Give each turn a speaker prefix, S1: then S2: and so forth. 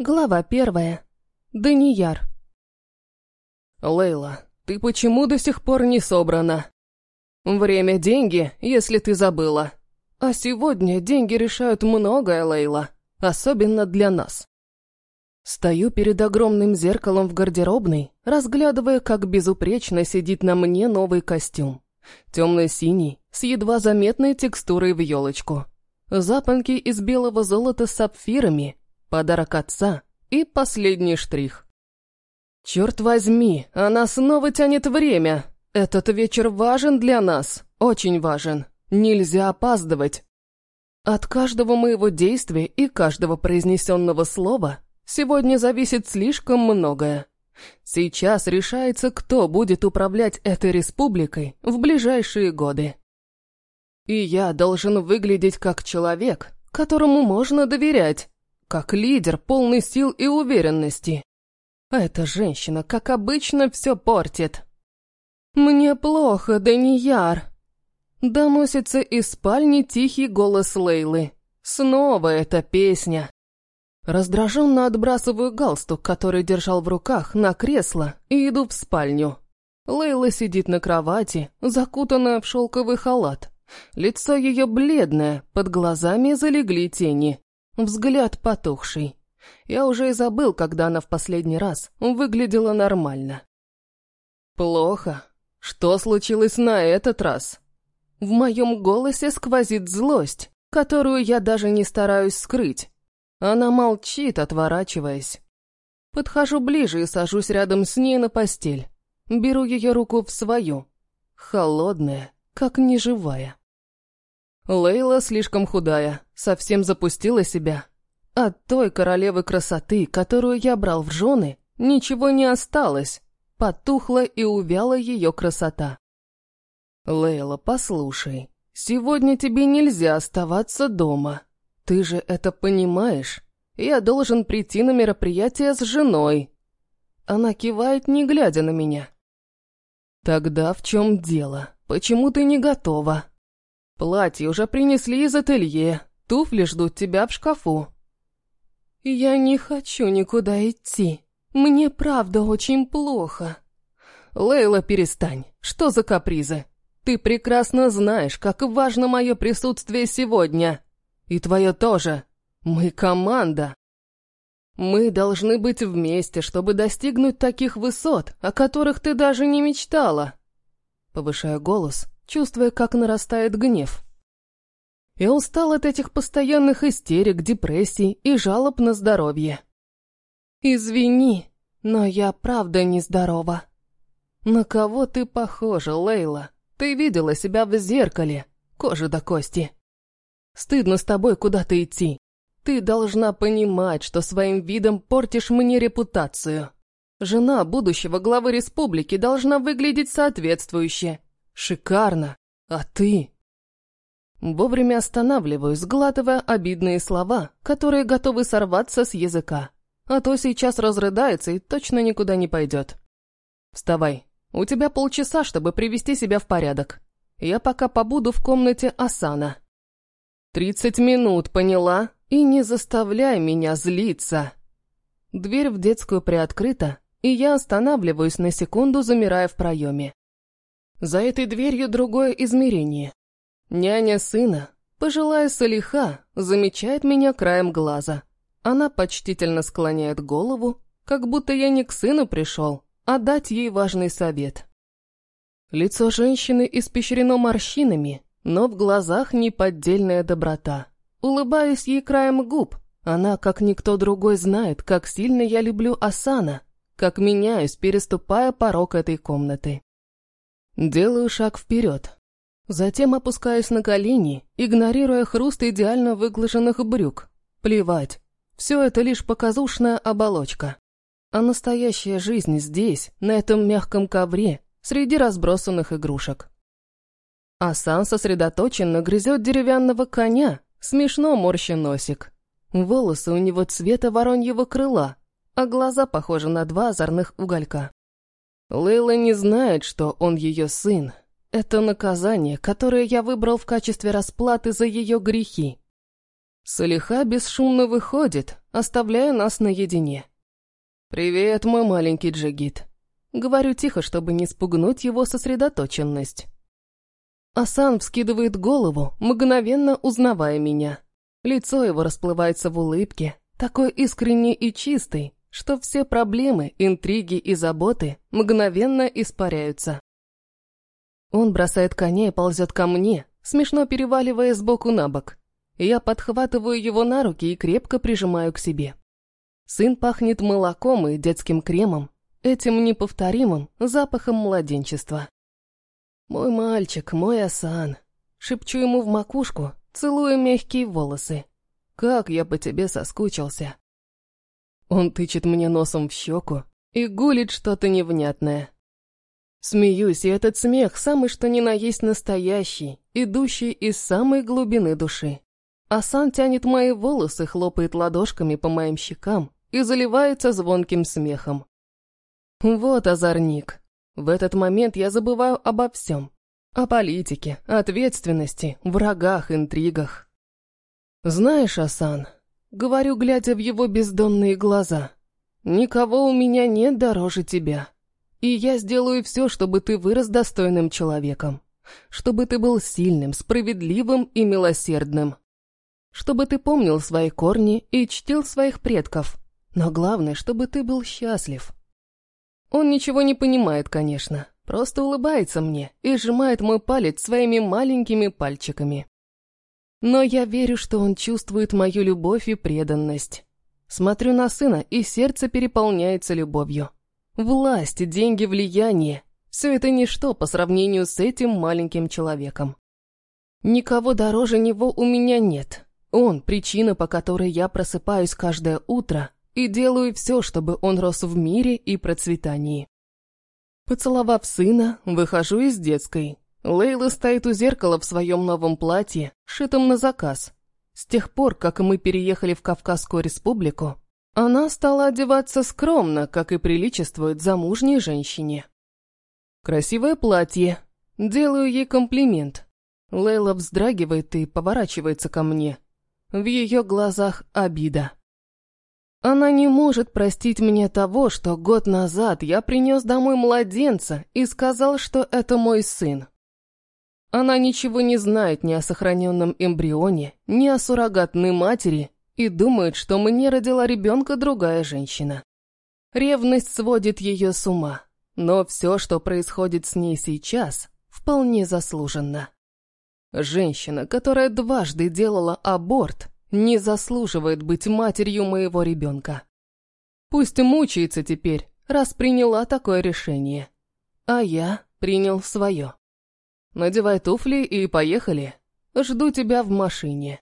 S1: Глава первая. Данияр.
S2: Лейла, ты почему до сих пор не собрана? Время – деньги, если ты забыла. А сегодня деньги решают многое, Лейла, особенно для нас. Стою перед огромным зеркалом в гардеробной, разглядывая, как безупречно сидит на мне новый костюм. Темно-синий, с едва заметной текстурой в елочку. Запонки из белого золота с сапфирами – подарок отца и последний штрих. Черт возьми, она снова тянет время. Этот вечер важен для нас, очень важен. Нельзя опаздывать. От каждого моего действия и каждого произнесенного слова сегодня зависит слишком многое. Сейчас решается, кто будет управлять этой республикой в ближайшие годы. И я должен выглядеть как человек, которому можно доверять, как лидер, полный сил и уверенности. А эта женщина, как обычно, все портит. «Мне плохо, Данияр!» Доносится из спальни тихий голос Лейлы. Снова эта песня. Раздраженно отбрасываю галстук, который держал в руках, на кресло и иду в спальню. Лейла сидит на кровати, закутанная в шелковый халат. Лицо ее бледное, под глазами залегли тени. Взгляд потухший. Я уже и забыл, когда она в последний раз выглядела нормально. Плохо. Что случилось на этот раз? В моем голосе сквозит злость, которую я даже не стараюсь скрыть. Она молчит, отворачиваясь. Подхожу ближе и сажусь рядом с ней на постель. Беру ее руку в свою. Холодная, как неживая. Лейла слишком худая, совсем запустила себя. От той королевы красоты, которую я брал в жены, ничего не осталось. Потухла и увяла ее красота. Лейла, послушай, сегодня тебе нельзя оставаться дома. Ты же это понимаешь? Я должен прийти на мероприятие с женой. Она кивает, не глядя на меня. Тогда в чем дело? Почему ты не готова? Платье уже принесли из ателье, туфли ждут тебя в шкафу. Я не хочу никуда идти. Мне правда очень плохо. Лейла, перестань. Что за капризы? Ты прекрасно знаешь, как важно мое присутствие сегодня. И твое тоже. Мы команда. Мы должны быть вместе, чтобы достигнуть таких высот, о которых ты даже не мечтала. Повышая голос, чувствуя, как нарастает гнев. Я устал от этих постоянных истерик, депрессий и жалоб на здоровье. «Извини, но я правда нездорова». «На кого ты похожа, Лейла? Ты видела себя в зеркале, кожа до кости. Стыдно с тобой куда-то идти. Ты должна понимать, что своим видом портишь мне репутацию. Жена будущего главы республики должна выглядеть соответствующе, Шикарно. А ты? Вовремя останавливаюсь, сглатывая обидные слова, которые готовы сорваться с языка. А то сейчас разрыдается и точно никуда не пойдет. Вставай. У тебя полчаса, чтобы привести себя в порядок. Я пока побуду в комнате Асана. Тридцать минут, поняла? И не заставляй меня злиться. Дверь в детскую приоткрыта, и я останавливаюсь на секунду, замирая в проеме. За этой дверью другое измерение. Няня сына, пожилая Салиха, замечает меня краем глаза. Она почтительно склоняет голову, как будто я не к сыну пришел, а дать ей важный совет. Лицо женщины испещрено морщинами, но в глазах неподдельная доброта. Улыбаюсь ей краем губ. Она, как никто другой, знает, как сильно я люблю Асана, как меняюсь, переступая порог этой комнаты. Делаю шаг вперед. Затем опускаюсь на колени, игнорируя хруст идеально выглаженных брюк. Плевать. Все это лишь показушная оболочка. А настоящая жизнь здесь, на этом мягком ковре, среди разбросанных игрушек. А сам сосредоточенно грызет деревянного коня, смешно морща носик. Волосы у него цвета вороньего крыла, а глаза похожи на два озорных уголька. Лейла не знает, что он ее сын. Это наказание, которое я выбрал в качестве расплаты за ее грехи. Салиха бесшумно выходит, оставляя нас наедине. «Привет, мой маленький Джигит». Говорю тихо, чтобы не спугнуть его сосредоточенность. Асан вскидывает голову, мгновенно узнавая меня. Лицо его расплывается в улыбке, такой искренний и чистый, что все проблемы, интриги и заботы мгновенно испаряются. Он бросает коня и ползет ко мне, смешно переваливая с боку на бок. Я подхватываю его на руки и крепко прижимаю к себе. Сын пахнет молоком и детским кремом, этим неповторимым запахом младенчества. «Мой мальчик, мой Асан», шепчу ему в макушку, целуя мягкие волосы. «Как я по тебе соскучился!» Он тычет мне носом в щеку и гулит что-то невнятное. Смеюсь, и этот смех самый что ни на есть настоящий, идущий из самой глубины души. Асан тянет мои волосы, хлопает ладошками по моим щекам и заливается звонким смехом. Вот озорник. В этот момент я забываю обо всем. О политике, ответственности, врагах, интригах. Знаешь, Асан, говорю, глядя в его бездонные глаза, никого у меня нет дороже тебя. И я сделаю все, чтобы ты вырос достойным человеком. Чтобы ты был сильным, справедливым и милосердным. Чтобы ты помнил свои корни и чтил своих предков. Но главное, чтобы ты был счастлив. Он ничего не понимает, конечно, просто улыбается мне и сжимает мой палец своими маленькими пальчиками. Но я верю, что он чувствует мою любовь и преданность. Смотрю на сына, и сердце переполняется любовью. Власть, деньги, влияние – все это ничто по сравнению с этим маленьким человеком. Никого дороже него у меня нет. Он – причина, по которой я просыпаюсь каждое утро и делаю все, чтобы он рос в мире и процветании. Поцеловав сына, выхожу из детской. Лейла стоит у зеркала в своем новом платье, шитом на заказ. С тех пор, как мы переехали в Кавказскую республику, она стала одеваться скромно, как и приличествует замужней женщине. Красивое платье. Делаю ей комплимент. Лейла вздрагивает и поворачивается ко мне. В ее глазах обида. Она не может простить мне того, что год назад я принес домой младенца и сказал, что это мой сын. Она ничего не знает ни о сохраненном эмбрионе, ни о суррогатной матери и думает, что мне родила ребенка другая женщина. Ревность сводит ее с ума, но все, что происходит с ней сейчас, вполне заслуженно. Женщина, которая дважды делала аборт, не заслуживает быть матерью моего ребенка. Пусть мучается теперь, раз приняла такое решение. А я принял свое. Надевай туфли и поехали. Жду тебя в машине.